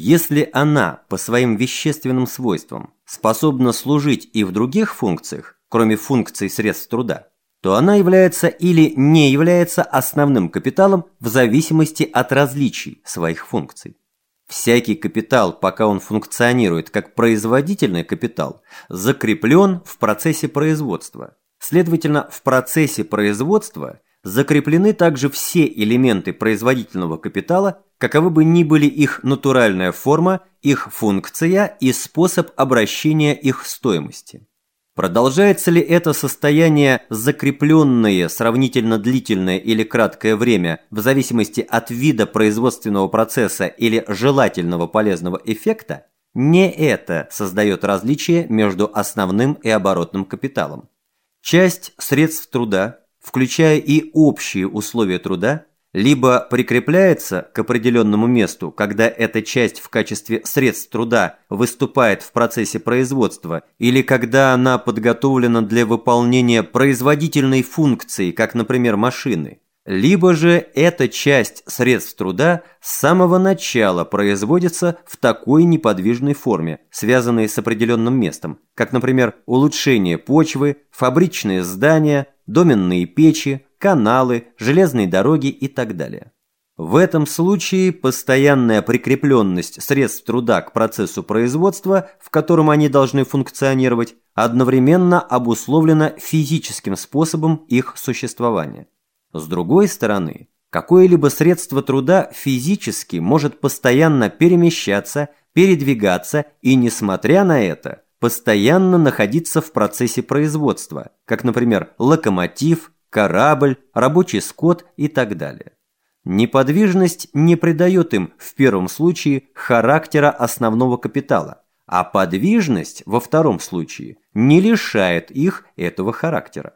Если она по своим вещественным свойствам способна служить и в других функциях, кроме функций средств труда, то она является или не является основным капиталом в зависимости от различий своих функций. Всякий капитал, пока он функционирует как производительный капитал, закреплен в процессе производства. Следовательно, в процессе производства закреплены также все элементы производительного капитала, каковы бы ни были их натуральная форма, их функция и способ обращения их стоимости. Продолжается ли это состояние закрепленное, сравнительно длительное или краткое время в зависимости от вида производственного процесса или желательного полезного эффекта, не это создает различие между основным и оборотным капиталом. Часть средств труда, включая и общие условия труда, либо прикрепляется к определенному месту, когда эта часть в качестве средств труда выступает в процессе производства, или когда она подготовлена для выполнения производительной функции, как, например, машины, либо же эта часть средств труда с самого начала производится в такой неподвижной форме, связанной с определенным местом, как, например, улучшение почвы, фабричные здания, доменные печи, каналы, железные дороги и так далее. В этом случае постоянная прикрепленность средств труда к процессу производства, в котором они должны функционировать, одновременно обусловлена физическим способом их существования. С другой стороны, какое-либо средство труда физически может постоянно перемещаться, передвигаться и, несмотря на это, постоянно находиться в процессе производства, как, например, локомотив, корабль, рабочий скот и так далее. Неподвижность не придает им в первом случае характера основного капитала, а подвижность во втором случае не лишает их этого характера.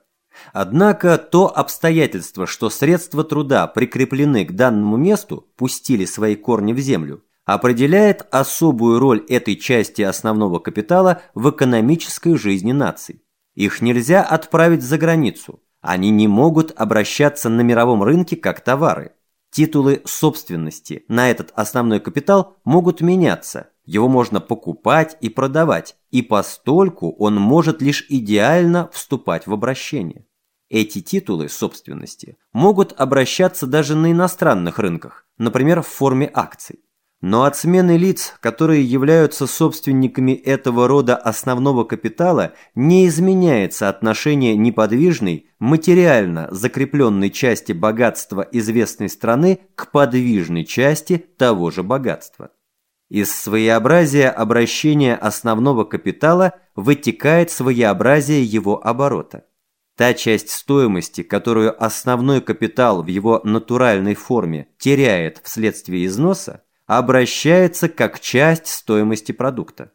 Однако то обстоятельство, что средства труда прикреплены к данному месту, пустили свои корни в землю, определяет особую роль этой части основного капитала в экономической жизни наций. Их нельзя отправить за границу, они не могут обращаться на мировом рынке как товары. Титулы собственности на этот основной капитал могут меняться. Его можно покупать и продавать, и постольку он может лишь идеально вступать в обращение. Эти титулы собственности могут обращаться даже на иностранных рынках, например, в форме акций. Но от смены лиц, которые являются собственниками этого рода основного капитала, не изменяется отношение неподвижной, материально закрепленной части богатства известной страны к подвижной части того же богатства. Из своеобразия обращения основного капитала вытекает своеобразие его оборота. Та часть стоимости, которую основной капитал в его натуральной форме теряет вследствие износа, обращается как часть стоимости продукта.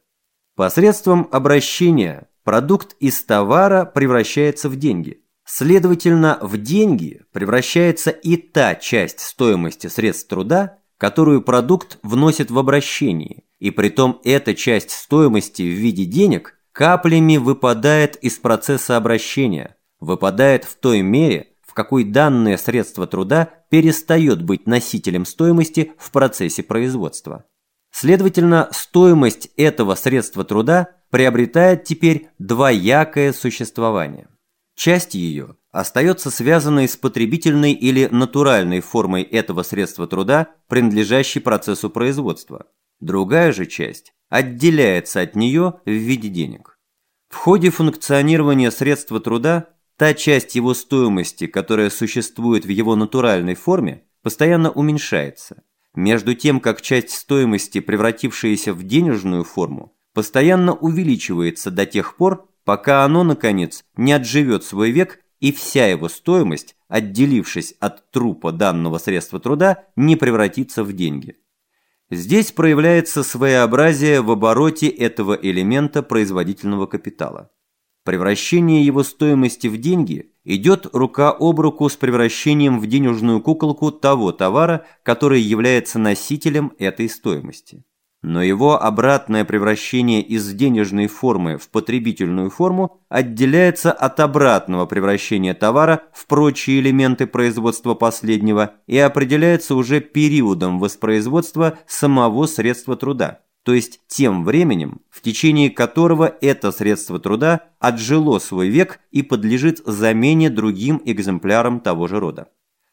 Посредством обращения продукт из товара превращается в деньги. Следовательно, в деньги превращается и та часть стоимости средств труда, которую продукт вносит в обращение, и притом эта часть стоимости в виде денег каплями выпадает из процесса обращения, выпадает в той мере, какой данное средство труда перестает быть носителем стоимости в процессе производства. Следовательно, стоимость этого средства труда приобретает теперь двоякое существование. Часть ее остается связанной с потребительной или натуральной формой этого средства труда, принадлежащей процессу производства. Другая же часть отделяется от нее в виде денег. В ходе функционирования средства труда Та часть его стоимости, которая существует в его натуральной форме, постоянно уменьшается, между тем как часть стоимости, превратившаяся в денежную форму, постоянно увеличивается до тех пор, пока оно, наконец, не отживет свой век и вся его стоимость, отделившись от трупа данного средства труда, не превратится в деньги. Здесь проявляется своеобразие в обороте этого элемента производительного капитала. Превращение его стоимости в деньги идет рука об руку с превращением в денежную куколку того товара, который является носителем этой стоимости. но его обратное превращение из денежной формы в потребительную форму отделяется от обратного превращения товара в прочие элементы производства последнего и определяется уже периодом воспроизводства самого средства труда, то есть тем временем, в течение которого это средство труда отжило свой век и подлежит замене другим экземплярам того же рода.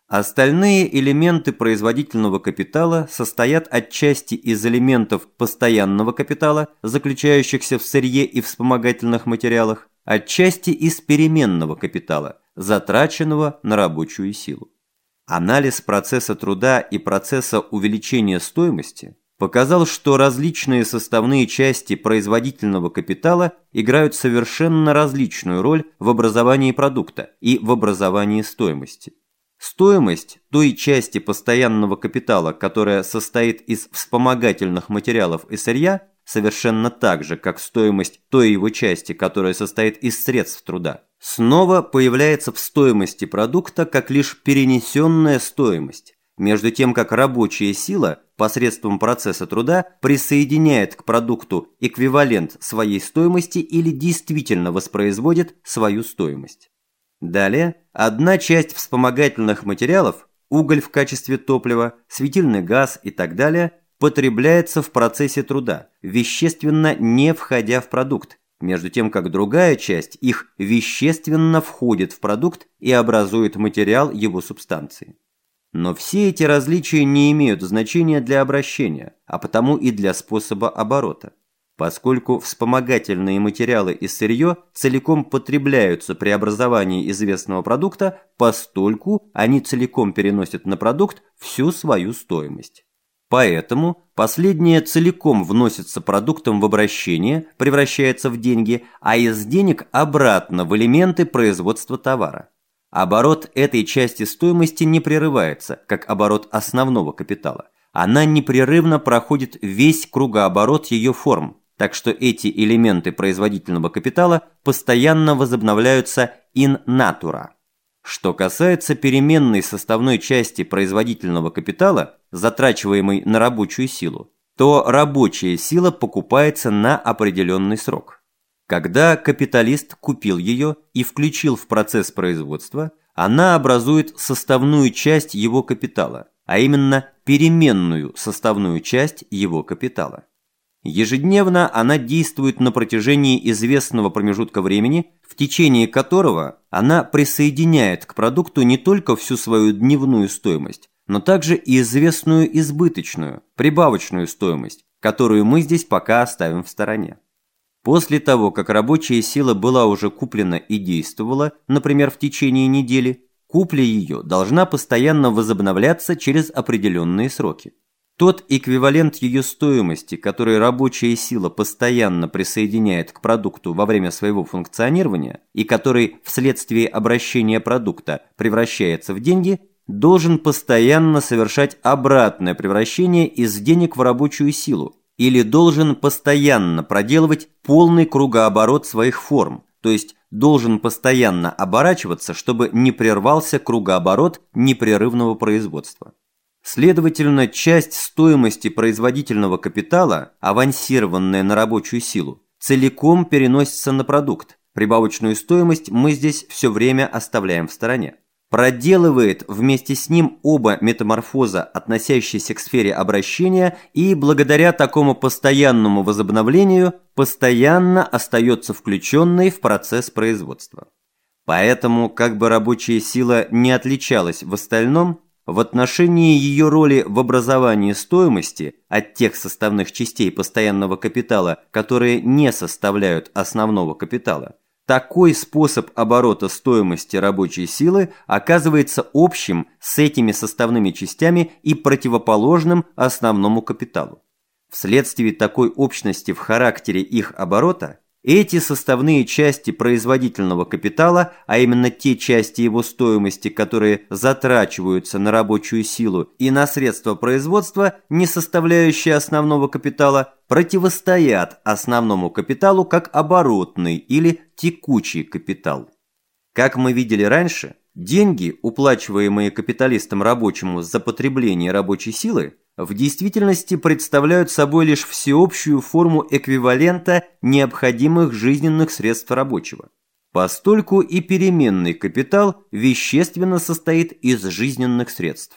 Остальные элементы производительного капитала состоят отчасти из элементов постоянного капитала, заключающихся в сырье и вспомогательных материалах, отчасти из переменного капитала, затраченного на рабочую силу. Анализ процесса труда и процесса увеличения стоимости показал, что различные составные части производительного капитала играют совершенно различную роль в образовании продукта и в образовании стоимости. Стоимость той части постоянного капитала, которая состоит из вспомогательных материалов и сырья, совершенно так же, как стоимость той его части, которая состоит из средств труда, снова появляется в стоимости продукта как лишь перенесенная стоимость, между тем как рабочая сила посредством процесса труда присоединяет к продукту эквивалент своей стоимости или действительно воспроизводит свою стоимость. Далее, одна часть вспомогательных материалов, уголь в качестве топлива, светильный газ и так далее, потребляется в процессе труда, вещественно не входя в продукт, между тем как другая часть их вещественно входит в продукт и образует материал его субстанции. Но все эти различия не имеют значения для обращения, а потому и для способа оборота поскольку вспомогательные материалы и сырье целиком потребляются при образовании известного продукта, постольку они целиком переносят на продукт всю свою стоимость. Поэтому последнее целиком вносится продуктом в обращение, превращается в деньги, а из денег обратно в элементы производства товара. Оборот этой части стоимости не прерывается, как оборот основного капитала. Она непрерывно проходит весь кругооборот ее форм, так что эти элементы производительного капитала постоянно возобновляются in natura. Что касается переменной составной части производительного капитала, затрачиваемой на рабочую силу, то рабочая сила покупается на определенный срок. Когда капиталист купил ее и включил в процесс производства, она образует составную часть его капитала, а именно переменную составную часть его капитала. Ежедневно она действует на протяжении известного промежутка времени, в течение которого она присоединяет к продукту не только всю свою дневную стоимость, но также и известную избыточную, прибавочную стоимость, которую мы здесь пока оставим в стороне. После того, как рабочая сила была уже куплена и действовала, например, в течение недели, купля ее должна постоянно возобновляться через определенные сроки. Тот эквивалент ее стоимости, который рабочая сила постоянно присоединяет к продукту во время своего функционирования и который вследствие обращения продукта превращается в деньги, должен постоянно совершать обратное превращение из денег в рабочую силу или должен постоянно проделывать полный кругооборот своих форм, то есть должен постоянно оборачиваться, чтобы не прервался кругооборот непрерывного производства. Следовательно, часть стоимости производительного капитала, авансированная на рабочую силу, целиком переносится на продукт. Прибавочную стоимость мы здесь все время оставляем в стороне. Проделывает вместе с ним оба метаморфоза, относящиеся к сфере обращения, и благодаря такому постоянному возобновлению постоянно остается включенной в процесс производства. Поэтому, как бы рабочая сила не отличалась в остальном, в отношении ее роли в образовании стоимости от тех составных частей постоянного капитала, которые не составляют основного капитала, такой способ оборота стоимости рабочей силы оказывается общим с этими составными частями и противоположным основному капиталу. Вследствие такой общности в характере их оборота – эти составные части производительного капитала, а именно те части его стоимости, которые затрачиваются на рабочую силу и на средства производства, не составляющие основного капитала, противостоят основному капиталу как оборотный или текучий капитал. Как мы видели раньше, деньги, уплачиваемые капиталистом рабочему за потребление рабочей силы, в действительности представляют собой лишь всеобщую форму эквивалента необходимых жизненных средств рабочего. Постольку и переменный капитал вещественно состоит из жизненных средств.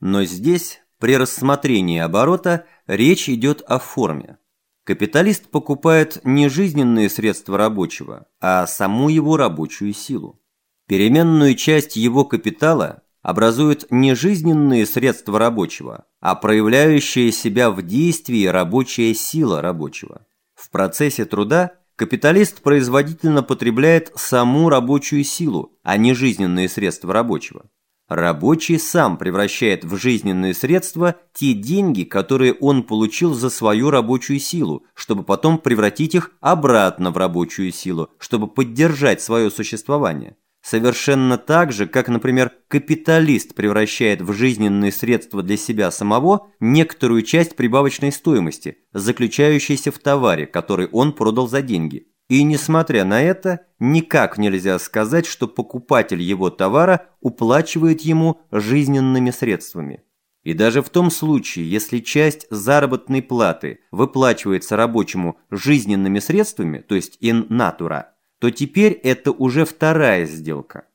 Но здесь, при рассмотрении оборота, речь идет о форме. Капиталист покупает не жизненные средства рабочего, а саму его рабочую силу. Переменную часть его капитала образуют не жизненные средства рабочего, а проявляющая себя в действии рабочая сила рабочего. В процессе труда капиталист производительно потребляет саму рабочую силу, а не жизненные средства рабочего. Рабочий сам превращает в жизненные средства те деньги, которые он получил за свою рабочую силу, чтобы потом превратить их обратно в рабочую силу, чтобы поддержать свое существование. Совершенно так же, как, например, капиталист превращает в жизненные средства для себя самого некоторую часть прибавочной стоимости, заключающейся в товаре, который он продал за деньги. И несмотря на это, никак нельзя сказать, что покупатель его товара уплачивает ему жизненными средствами. И даже в том случае, если часть заработной платы выплачивается рабочему жизненными средствами, то есть in natura, то теперь это уже вторая сделка.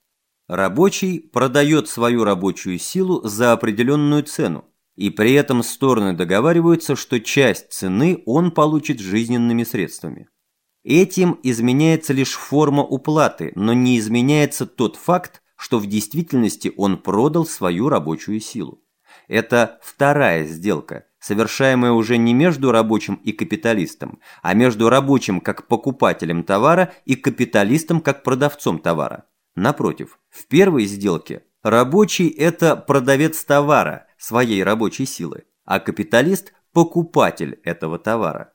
Рабочий продает свою рабочую силу за определенную цену, и при этом стороны договариваются, что часть цены он получит жизненными средствами. Этим изменяется лишь форма уплаты, но не изменяется тот факт, что в действительности он продал свою рабочую силу. Это вторая сделка, совершаемое уже не между рабочим и капиталистом, а между рабочим как покупателем товара и капиталистом как продавцом товара. Напротив, в первой сделке рабочий – это продавец товара, своей рабочей силы, а капиталист – покупатель этого товара.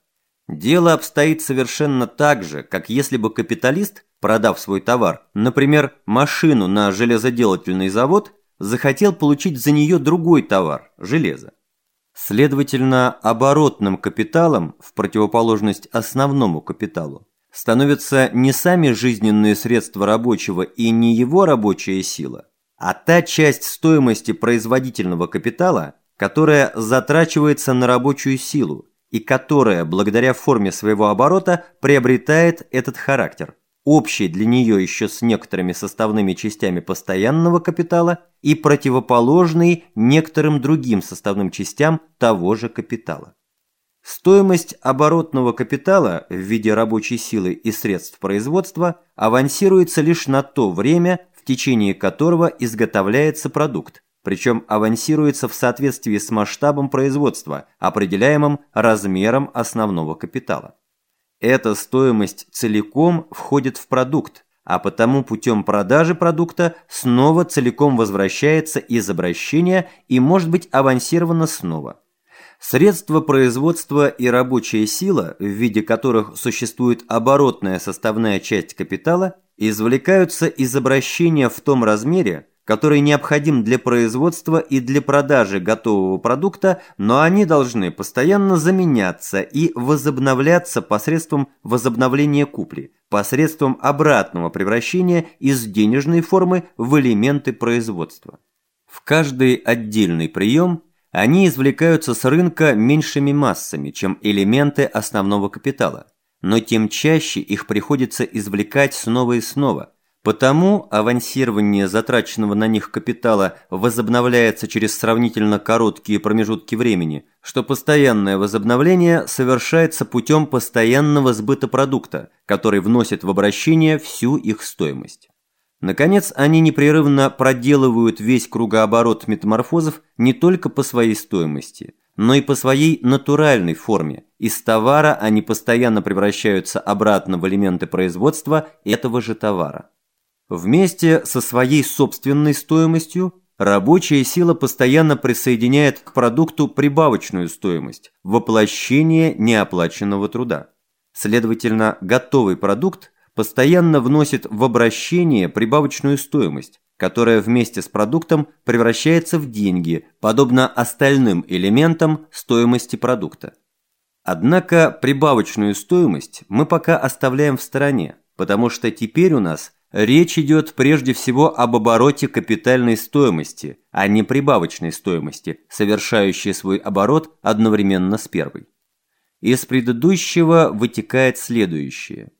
Дело обстоит совершенно так же, как если бы капиталист, продав свой товар, например, машину на железоделательный завод, захотел получить за нее другой товар – железо. Следовательно, оборотным капиталом, в противоположность основному капиталу, становятся не сами жизненные средства рабочего и не его рабочая сила, а та часть стоимости производительного капитала, которая затрачивается на рабочую силу и которая, благодаря форме своего оборота, приобретает этот характер – общий для нее еще с некоторыми составными частями постоянного капитала и противоположный некоторым другим составным частям того же капитала. Стоимость оборотного капитала в виде рабочей силы и средств производства авансируется лишь на то время, в течение которого изготовляется продукт, причем авансируется в соответствии с масштабом производства, определяемым размером основного капитала. Эта стоимость целиком входит в продукт, а потому путем продажи продукта снова целиком возвращается из обращения и может быть авансировано снова. Средства производства и рабочая сила, в виде которых существует оборотная составная часть капитала, извлекаются из обращения в том размере, который необходим для производства и для продажи готового продукта, но они должны постоянно заменяться и возобновляться посредством возобновления купли, посредством обратного превращения из денежной формы в элементы производства. В каждый отдельный прием они извлекаются с рынка меньшими массами, чем элементы основного капитала, но тем чаще их приходится извлекать снова и снова – Потому авансирование затраченного на них капитала возобновляется через сравнительно короткие промежутки времени, что постоянное возобновление совершается путем постоянного сбыта продукта, который вносит в обращение всю их стоимость. Наконец, они непрерывно проделывают весь кругооборот метаморфозов не только по своей стоимости, но и по своей натуральной форме. Из товара они постоянно превращаются обратно в элементы производства этого же товара. Вместе со своей собственной стоимостью рабочая сила постоянно присоединяет к продукту прибавочную стоимость, воплощение неоплаченного труда. Следовательно, готовый продукт постоянно вносит в обращение прибавочную стоимость, которая вместе с продуктом превращается в деньги, подобно остальным элементам стоимости продукта. Однако прибавочную стоимость мы пока оставляем в стороне, потому что теперь у нас Речь идет прежде всего об обороте капитальной стоимости, а не прибавочной стоимости, совершающей свой оборот одновременно с первой. Из предыдущего вытекает следующее.